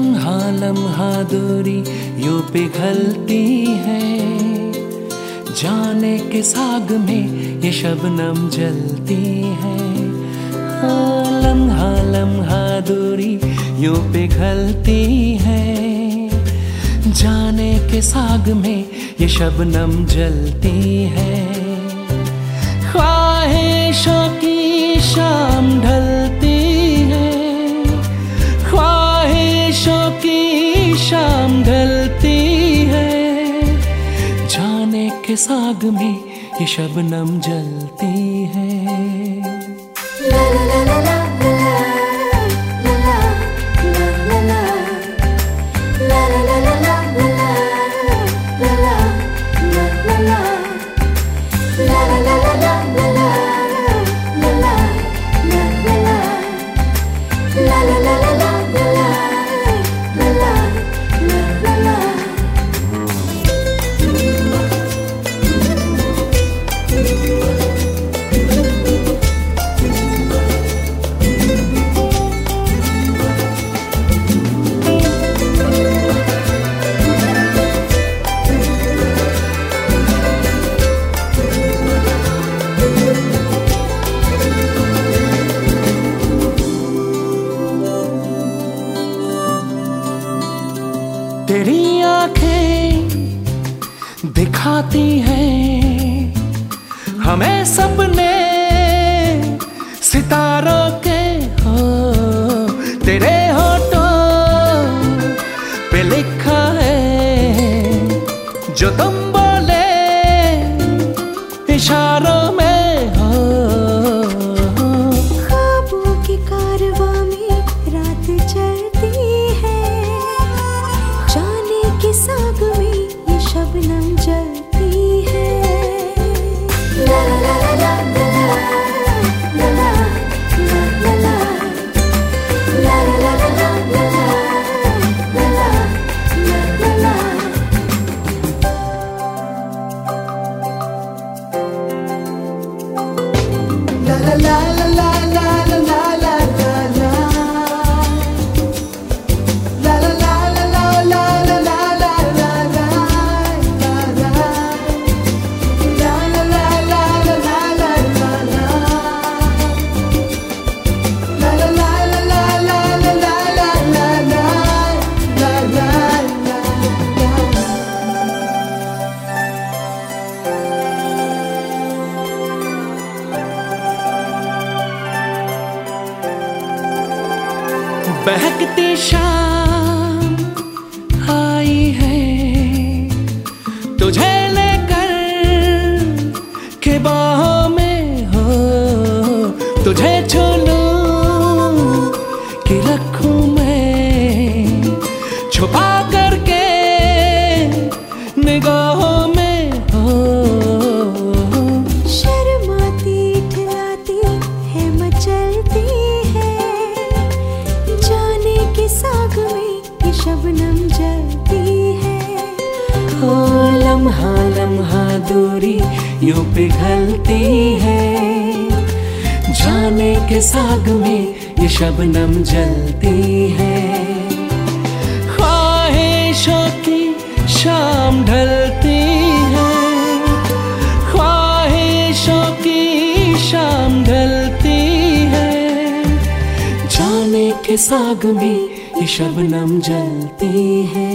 लम्हा लम्हा दूरी यूँ पिघलती है। जाने के साग में ये शबनम जलती है। लम्हा लम्हा दूरी यूँ पिघलती है। जाने के साग में ये शबनम जलती है। के साग में ये शबनम जलती है। ला ला ला ला ला। तेरी आँखें दिखाती हैं। हमें सपने सितारों के, हो, तेरे होठों पे लिखा है, जो तुम बहकती शाम आई है। तुझे लेकर के बाहों में हो, तुझे छू कि रखू मैं। छुपा शबनम जलती है। ओ लम्हा लम्हा दूरी यूँ पिघलती है। जाने के साग में ये शबनम जलती है। ख्वाहिशों की शाम ढलती है। ख्वाहिशों की शाम ढलती है। जाने के साग में शबनम जलते है।